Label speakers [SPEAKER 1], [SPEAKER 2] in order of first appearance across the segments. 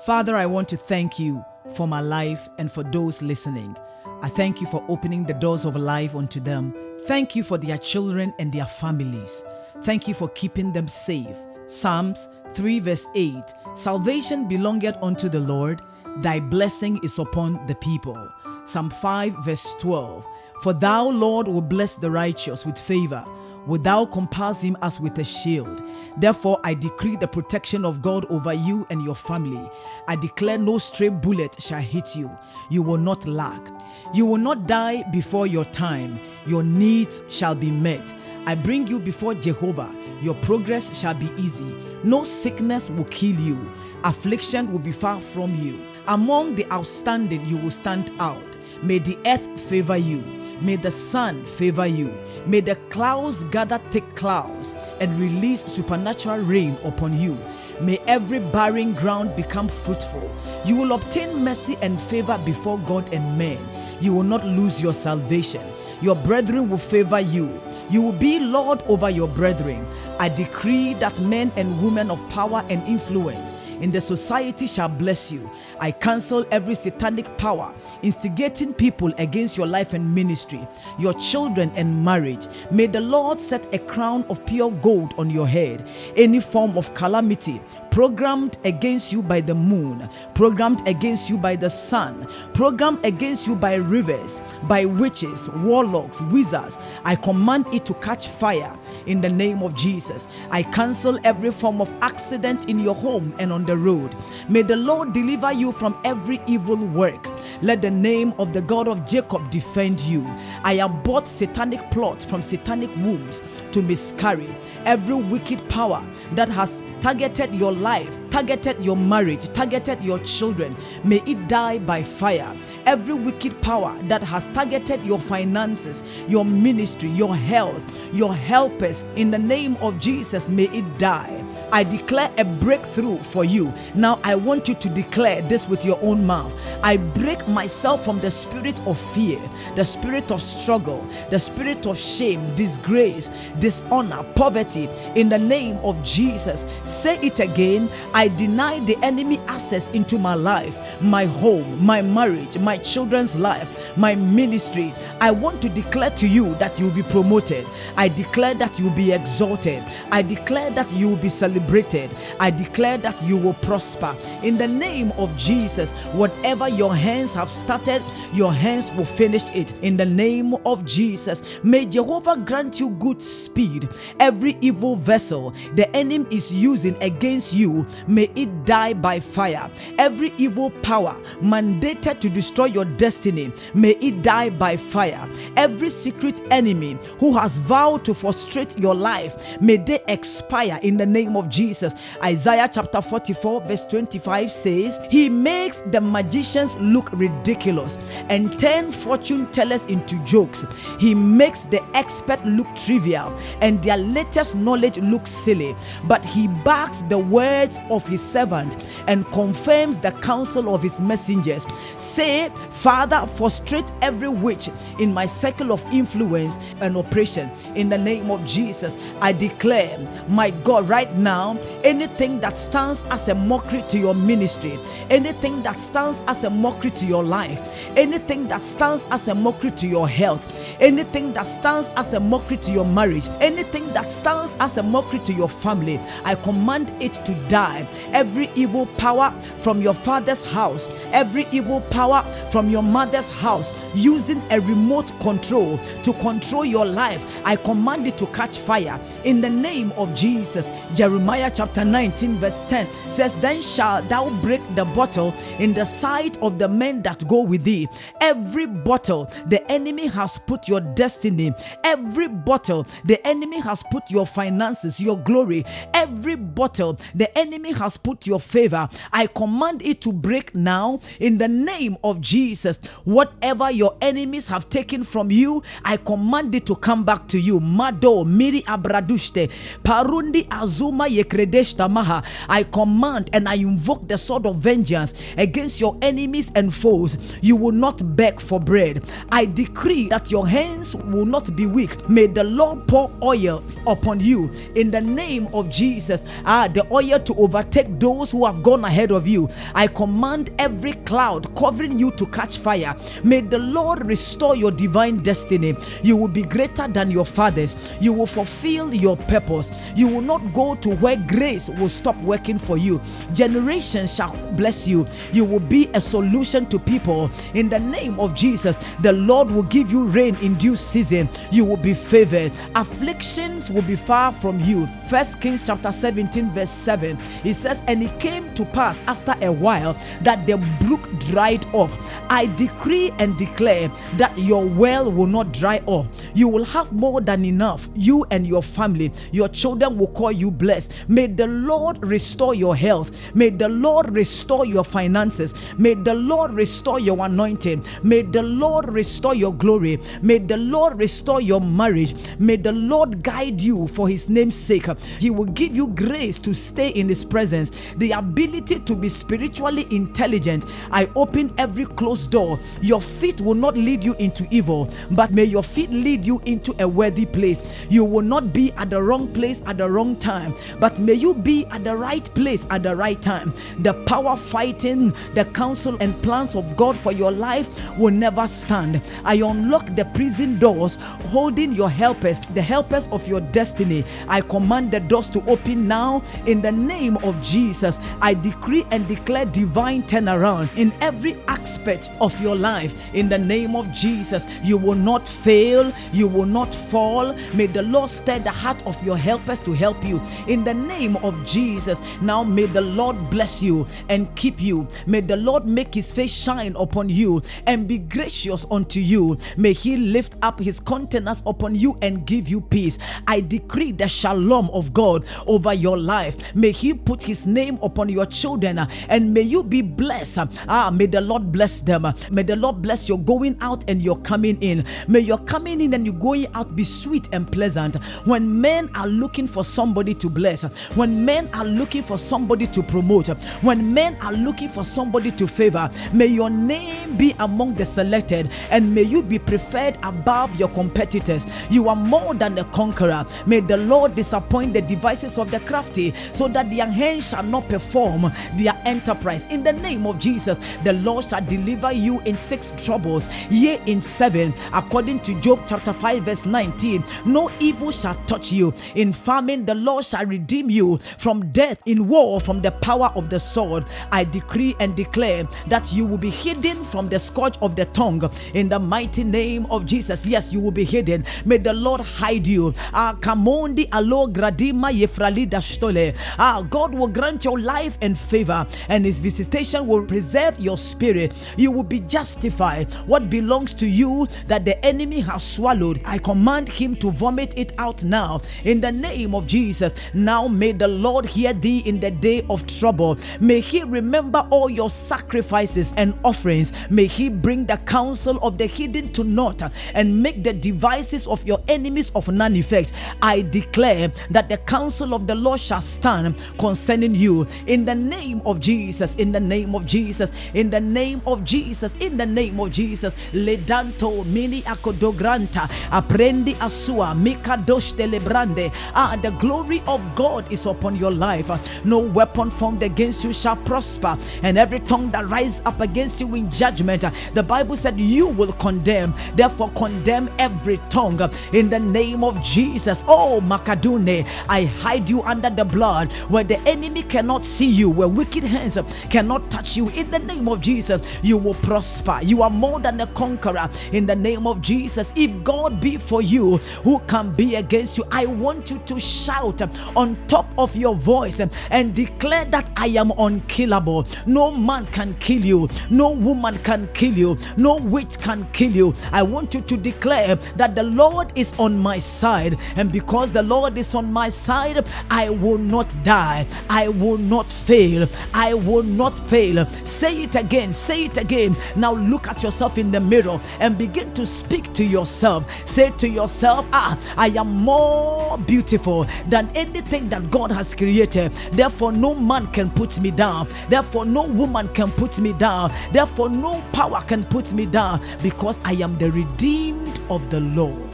[SPEAKER 1] Father, I want to thank you for my life and for those listening. I thank you for opening the doors of life unto them. Thank you for their children and their families. Thank you for keeping them safe. Psalms 3, verse 8 Salvation belongeth unto the Lord, thy blessing is upon the people. Psalm 5, verse 12 For thou, Lord, will bless the righteous with favor Wilt thou compass him as with a shield? Therefore, I decree the protection of God over you and your family. I declare no stray bullet shall hit you. You will not lack. You will not die before your time. Your needs shall be met. I bring you before Jehovah. Your progress shall be easy. No sickness will kill you. Affliction will be far from you. Among the outstanding, you will stand out. May the earth favor you. May the sun favor you. May the clouds gather thick clouds and release supernatural rain upon you. May every barren ground become fruitful. You will obtain mercy and favor before God and men. You will not lose your salvation. Your brethren will favor you. You will be Lord over your brethren. I decree that men and women of power and influence in the society shall bless you. I cancel every satanic power instigating people against your life and ministry, your children and marriage. May the Lord set a crown of pure gold on your head. Any form of calamity programmed against you by the moon, programmed against you by the sun, programmed against you by rivers, by witches, warlocks, wizards, I command it to catch fire in the name of Jesus. I cancel every form of accident in your home and on the road. May the Lord deliver you from every evil work. Let the name of the God of Jacob defend you. I abort satanic plots from satanic wombs to miscarry. Every wicked power that has targeted your life, targeted your marriage, targeted your children, may it die by fire. Every wicked power that has targeted your finances, your ministry, your health, your helpers, in the name of Jesus, may it die. I declare a breakthrough for you. Now, I want you to declare this with your own mouth. I break myself from the spirit of fear, the spirit of struggle, the spirit of shame, disgrace, dishonor, poverty, in the name of Jesus. Say it again. I deny the enemy access into my life, my home, my marriage, my children's life, my ministry. I want to declare to you that you will be promoted. I declare that you will be exalted. I declare that you will be celebrated. I declare that you will prosper. In the name of Jesus, whatever your hands have started, your hands will finish it. In the name of Jesus, may Jehovah grant you good speed. Every evil vessel the enemy is using against you, may it die by fire. Every evil power mandated to destroy your destiny, may it die by fire. Every secret enemy who has vowed to frustrate your life, may they expire in the name of Jesus. Isaiah chapter 44, verse 25 says, He makes the magicians look ridiculous and turn fortune tellers into jokes. He makes the expert look trivial and their latest knowledge look silly, but he backs the words of his servant and confirms the counsel of his messengers. Say, Father, frustrate every witch in my circle of influence and oppression. In the name of Jesus, I declare, my God, right now, anything that stands as a mockery to your ministry, anything that stands as a mockery to your life, anything that stands as a mockery to your health, anything that stands as a mockery to your marriage, anything that stands as a mockery to your family, I command it to die. Every evil power from your father's house, every evil power from your mother's house, using a remote control to control your life, I command it to catch fire in the name of Jesus. Jeremiah chapter 19, verse 10 says, Then shalt thou break the bottle in the sight of the men that go with thee. Every bottle the enemy has put your destiny, every bottle the enemy has put your finances, your glory, every bottle the enemy has put your favor, I command it to break now in the name of Jesus. Whatever your enemies have taken from you, I command it to come back to you. Mado miri abradushte parundi azuma yekrede Maha. I command and I invoke the sword of vengeance against your enemies and foes. You will not beg for bread. I decree that your hands will not be weak. May the Lord pour oil upon you in the name of Jesus. Ah, the oil to overtake those who have gone ahead of you. I command every cloud covering you to catch fire. May the Lord restore your divine destiny. You will be greater than your fathers. You will fulfill your purpose. You will not go to where grace will stop working for you. Generations shall bless you. You will be a solution to people. In the name of Jesus, the Lord will give you rain in due season. You will be favored. Afflictions will be far from you. First Kings chapter 17, verse 7. It says, And it came to pass after a while that the brook dried up. I decree and declare that your well will not dry up. You will have more than enough. You and your family, your children will call you blessed. May the Lord restore your health. May the Lord restore your finances. May the Lord restore your anointing. May the Lord restore your glory. May the Lord restore your marriage. May the Lord guide you for his name's sake. He will give you grace to stay in his presence, the ability to be spiritually intelligent. I open every closed door. Your feet will not lead you into evil, but may your feet lead you into a worthy place. You will not be at the wrong place at the wrong time, but may you be at the right place at the right time. The power fighting the counsel and plans of God for your life will never stand. I unlock the prison doors, holding your helpers, the helpers of your destiny. I command the doors to open now in the name of Jesus. I decree and declare divine turnaround in every aspect of your life. In the name of Jesus, you will not fail, you will not fall. May the Lord stir the heart of your helpers to help you. In the name of Jesus, now may the Lord bless you and keep you. May the Lord make his face shine upon you and be gracious unto you. May he lift up his countenance upon you and give you peace. I decree the shalom of God over your life. May he put his name upon your children uh, and may you be blessed. Ah, may the Lord bless them. May the Lord bless your going out and your coming in. May your coming in and your going out be sweet and pleasant. When men are looking for somebody to bless, when men are looking for somebody to promote, when men are looking for somebody to favor, may your name be among the selected and may you be preferred above your competitors. You are more than a conqueror. May the Lord disappoint the devices of the crafty so that their hands shall not perform their enterprise. In the name of Jesus, the Lord shall deliver you in six troubles, yea, in seven, according to Job chapter 5, verse 19. No evil shall touch you. In famine, the Lord shall redeem you from death, in war, from the power of the sword. I decree and declare that you will be hidden from the scourge of the tongue in the mighty name of Jesus. Yes, you will be hidden. May the Lord hide you. Ah, Kamondi alo gradima yefralida stole. Ah, God will grant your life and favor, and His visitation will preserve your spirit. You will be justified. What belongs to you that the enemy has swallowed, I command him to vomit it out now in the name of Jesus. Now may the Lord hear thee in the day of trouble. May he remember all your sacrifices and offerings. May he bring the counsel of the hidden to naught and make the devices of your enemies of none effect. I declare that the counsel of the Lord shall stand concerning you in the name of Jesus. In the name of Jesus. In the name of Jesus. In the name of Jesus. Ledanto mini akodogranta aprendi asua mikadosh telebrande. Ah, the glory of God is upon your life. No weapon formed against you shall prosper, and every tongue that rises up against you in judgment, the Bible said you will condemn. Therefore, condemn every tongue in the name of Jesus. Oh, Makadune, I hide you under the blood where the enemy cannot see you, where wicked hands cannot touch you. In the name of Jesus, you will prosper. You are more than a conqueror. In the name of Jesus, if God be for you, who can be against you? I want you to shout on top of your voice and declare that I am unkillable. No man can kill you, no woman can kill you, no witch can kill you. I want you to declare that the Lord is on my side, and because the Lord is on my side, I will not die, I will not fail, I will not fail. Say it again, say it again. Now look at yourself in the mirror and begin to speak to yourself. Say to yourself, Ah, I am more beautiful than anything that God has created. Therefore, no man can put me down. Therefore, no woman can put me down. Therefore, no power can put me down because I am the redeemed of the Lord.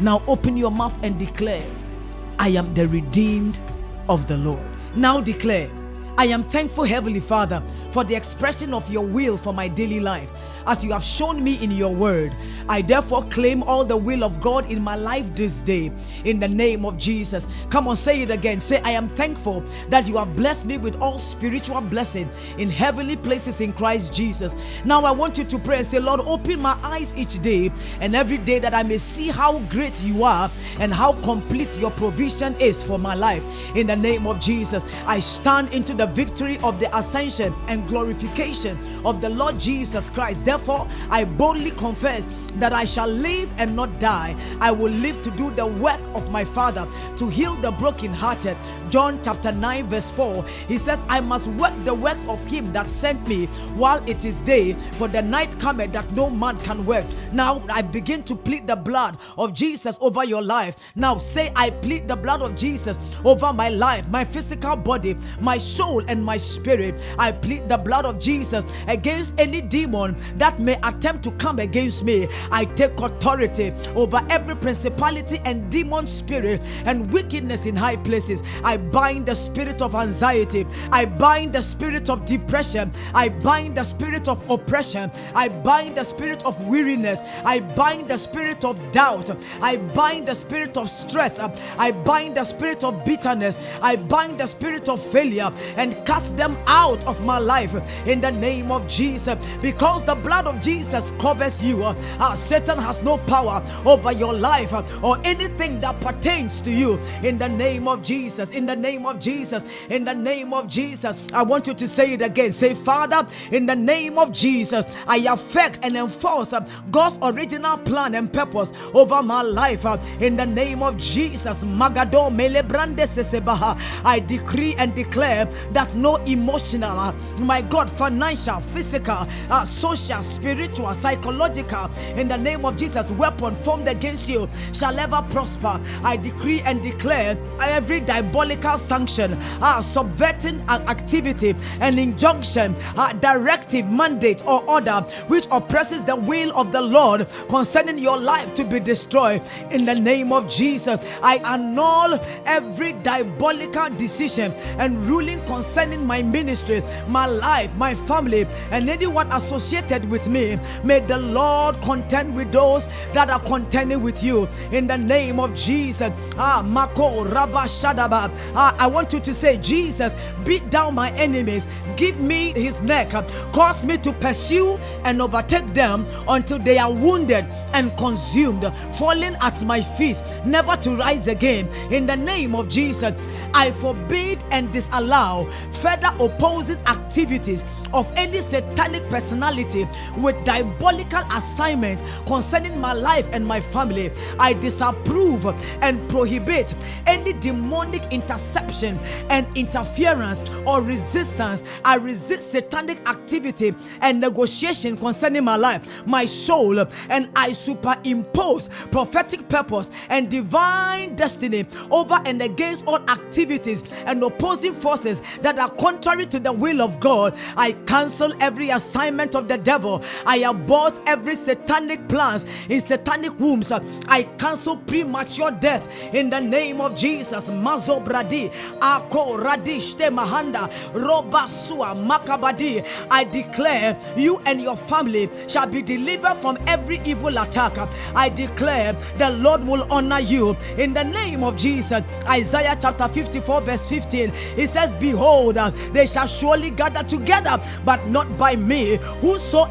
[SPEAKER 1] Now, open your mouth and declare, I am the redeemed of the Lord. Now, declare, I am thankful, Heavenly Father, for the expression of your will for my daily life as you have shown me in your word. I therefore claim all the will of God in my life this day in the name of Jesus. Come on, say it again. Say, I am thankful that you have blessed me with all spiritual blessing in heavenly places in Christ Jesus. Now I want you to pray and say, Lord, open my eyes each day and every day that I may see how great you are and how complete your provision is for my life. In the name of Jesus, I stand into the victory of the ascension and glorification of the Lord Jesus Christ. Therefore, I boldly confess that I shall live and not die. I will live to do the work of my Father, to heal the brokenhearted. John chapter 9, verse 4, he says, I must work the works of him that sent me while it is day, for the night cometh that no man can work. Now I begin to plead the blood of Jesus over your life. Now say, I plead the blood of Jesus over my life, my physical body, my soul, and my spirit. I plead the blood of Jesus against any demon that may attempt to come against me. I take authority over every principality and demon spirit and wickedness in high places. I bind the spirit of anxiety. I bind the spirit of depression. I bind the spirit of oppression. I bind the spirit of weariness. I bind the spirit of doubt. I bind the spirit of stress. I bind the spirit of bitterness. I bind the spirit of failure and cast them out of my life in the name of Jesus because the blood of Jesus covers you. Uh, Satan has no power over your life uh, or anything that pertains to you in the name of Jesus. In the name of Jesus. In the name of Jesus. I want you to say it again. Say, Father, in the name of Jesus, I affect and enforce uh, God's original plan and purpose over my life uh, in the name of Jesus. Magado melebrande sesebaha. I decree and declare that no emotional, uh, my God, financial, physical, uh, spiritual, psychological, in the name of Jesus, weapon formed against you shall ever prosper. I decree and declare every diabolical sanction, uh, subverting activity, an injunction, uh, directive, mandate, or order which oppresses the will of the Lord concerning your life to be destroyed. In the name of Jesus, I annul every diabolical decision and ruling concerning my ministry, my life, my family, and anyone associated with me. May the Lord contend with those that are contending with you. In the name of Jesus. Ah, Mako. Ah, I want you to say, Jesus, beat down my enemies, give me his neck, cause me to pursue and overtake them until they are wounded and consumed, falling at my feet, never to rise again. In the name of Jesus, I forbid and disallow further opposing activities of any satanic personality with diabolical assignment concerning my life and my family. I disapprove and prohibit any demonic interception and interference or resistance. I resist satanic activity and negotiation concerning my life, my soul, and I superimpose prophetic purpose and divine destiny over and against all activities and opposing forces that are contrary to the will of God. I cancel every assignment of the devil. I abort every satanic plans in satanic wombs. I cancel premature death in the name of Jesus. Mazo bradi, ako radishte mahanda, robasua makabadi. I declare you and your family shall be delivered from every evil attack. I declare the Lord will honor you in the name of Jesus. Isaiah chapter 54, verse 15. It says, Behold, they shall surely gather together, but not by me.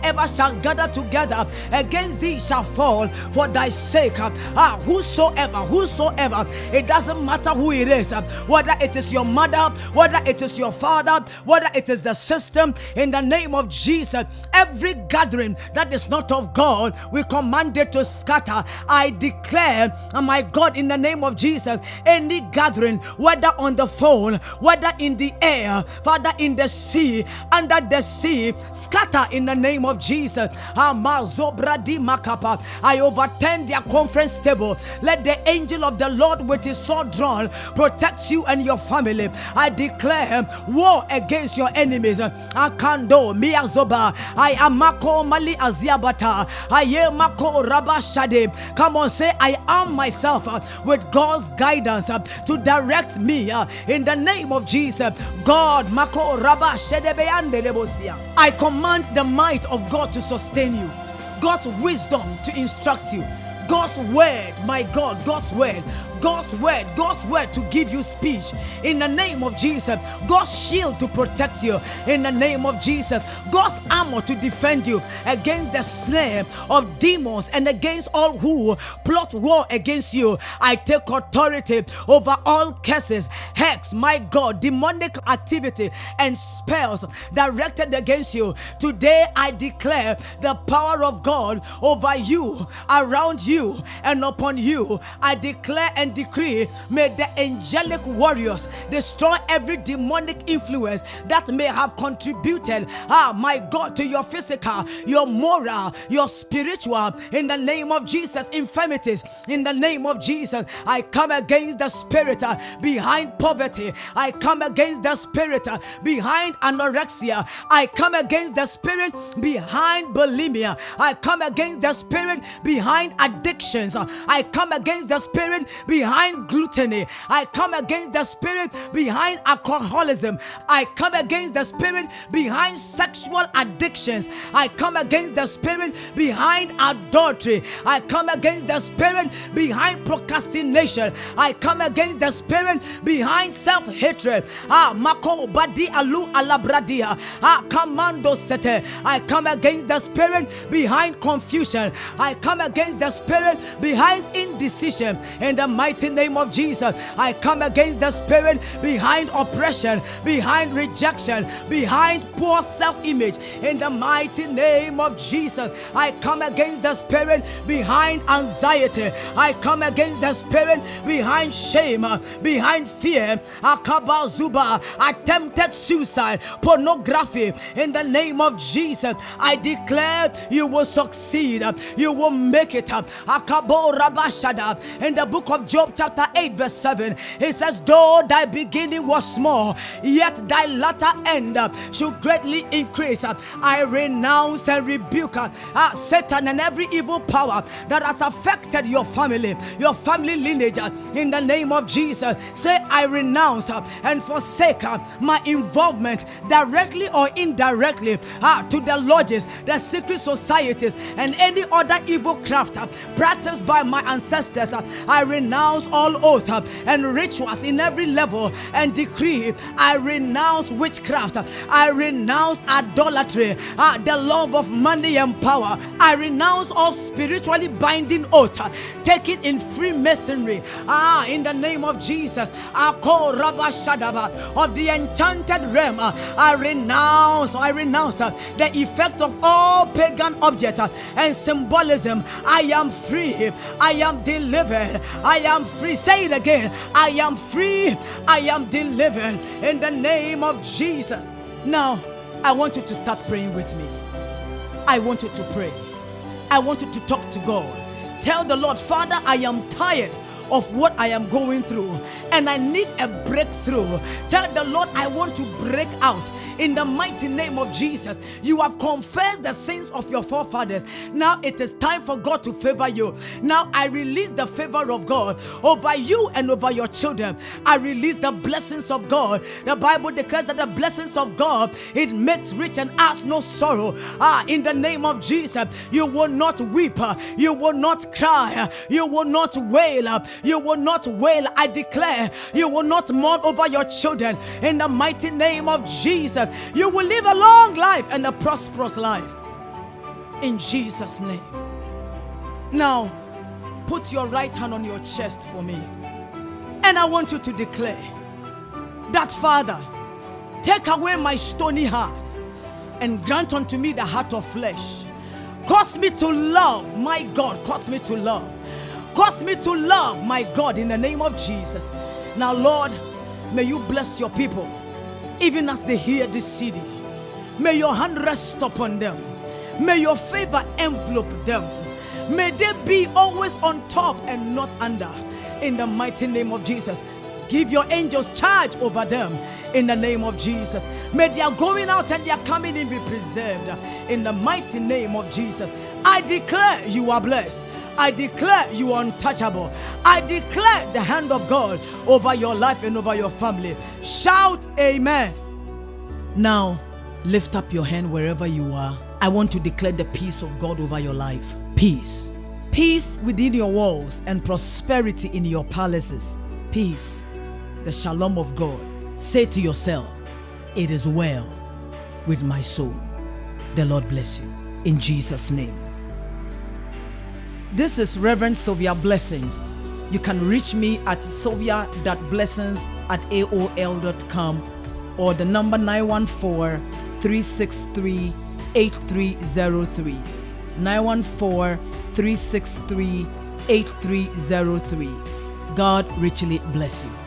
[SPEAKER 1] Whosoever shall gather together against thee shall fall for thy sake. Ah, whosoever, whosoever, it doesn't matter who it is, whether it is your mother, whether it is your father, whether it is the system, in the name of Jesus, every gathering that is not of God, we command it to scatter. I declare, oh my God, in the name of Jesus, any gathering, whether on the phone, whether in the air, Father, in the sea, under the sea, scatter in the name of of Jesus. I overturn their conference table. Let the angel of the Lord with his sword drawn protect you and your family. I declare war against your enemies. Akando miazoba. I am Mako Mali Aziabata. I am Mako Rabashade. Come on, say, I arm myself with God's guidance to direct me in the name of Jesus. God, Mako Rabashade I command the might of God to sustain you, God's wisdom to instruct you. God's word, my God, God's word God's word, God's word to give you speech in the name of Jesus. God's shield to protect you in the name of Jesus. God's armor to defend you against the snare of demons and against all who plot war against you. I take authority over all curses, hex, my God, demonic activity and spells directed against you. Today I declare the power of God over you, around you, and upon you. I declare and decree, may the angelic warriors destroy every demonic influence that may have contributed, ah, my God, to your physical, your moral, your spiritual, in the name of Jesus, infirmities. In the name of Jesus, I come against the spirit uh, behind poverty. I come against the spirit uh, behind anorexia. I come against the spirit behind bulimia. I come against the spirit behind addictions. I come against the spirit behind behind gluttony. I come against the spirit behind alcoholism. I come against the spirit behind sexual addictions. I come against the spirit behind adultery. I come against the spirit behind procrastination. I come against the spirit behind self hatred. Ah, Mako Badi Alu Alabradia. Ah, Commando Sete. I come against the spirit behind confusion. I come against the spirit behind indecision. In the mighty mighty name of Jesus. I come against the spirit behind oppression, behind rejection, behind poor self image. In the mighty name of Jesus, I come against the spirit behind anxiety. I come against the spirit behind shame, behind fear, akabazuba, attempted suicide, pornography. In the name of Jesus, I declare you will succeed. You will make it. Akabo rabashada. In the book of Job. Job chapter 8, verse 7, he says, Though thy beginning was small, yet thy latter end should greatly increase. I renounce and rebuke uh, Satan and every evil power that has affected your family, your family lineage. Uh, in the name of Jesus, say, I renounce uh, and forsake uh, my involvement directly or indirectly uh, to the lodges, the secret societies, and any other evil craft practiced by my ancestors. I renounce renounce all oath uh, and rituals in every level and decree I renounce witchcraft, I renounce idolatry, uh, the love of money and power. I renounce all spiritually binding oath taken in Freemasonry. Ah, in the name of Jesus, ah, I call Rabba Shadaba of the enchanted realm. Ah, I renounce, I renounce uh, the effect of all pagan objects uh, and symbolism. I am free, I am delivered, I am am free. Say it again. I am free. I am delivered in the name of Jesus. Now, I want you to start praying with me. I want you to pray. I want you to talk to God. Tell the Lord, Father, I am tired of what I am going through and I need a breakthrough. Tell the Lord, I want to break out in the mighty name of Jesus. You have confessed the sins of your forefathers. Now it is time for God to favor you. Now I release the favor of God over you and over your children. I release the blessings of God. The Bible declares that the blessings of God it makes rich and adds no sorrow. Ah, in the name of Jesus, you will not weep, you will not cry, you will not wail, you will not wail. I declare you will not mourn over your children in the mighty name of Jesus. You will live a long life and a prosperous life in Jesus' name. Now, put your right hand on your chest for me. And I want you to declare that, Father, take away my stony heart and grant unto me the heart of flesh. Cause me to love, my God, cause me to love Cause me to love my God in the name of Jesus. Now, Lord, may you bless your people even as they hear this city. May your hand rest upon them. May your favor envelope them. May they be always on top and not under. In the mighty name of Jesus. Give your angels charge over them in the name of Jesus. May their going out and their coming in be preserved in the mighty name of Jesus. I declare you are blessed. I declare you untouchable. I declare the hand of God over your life and over your family. Shout amen. Now, lift up your hand wherever you are. I want to declare the peace of God over your life. Peace. Peace within your walls and prosperity in your palaces. Peace. The shalom of God. Say to yourself, It is well with my soul. The Lord bless you. In Jesus' name. This is Reverend Sylvia Blessings. You can reach me at sylvia.blessings at aol.com or the number 914 363 8303. 914 363 8303. God richly bless you.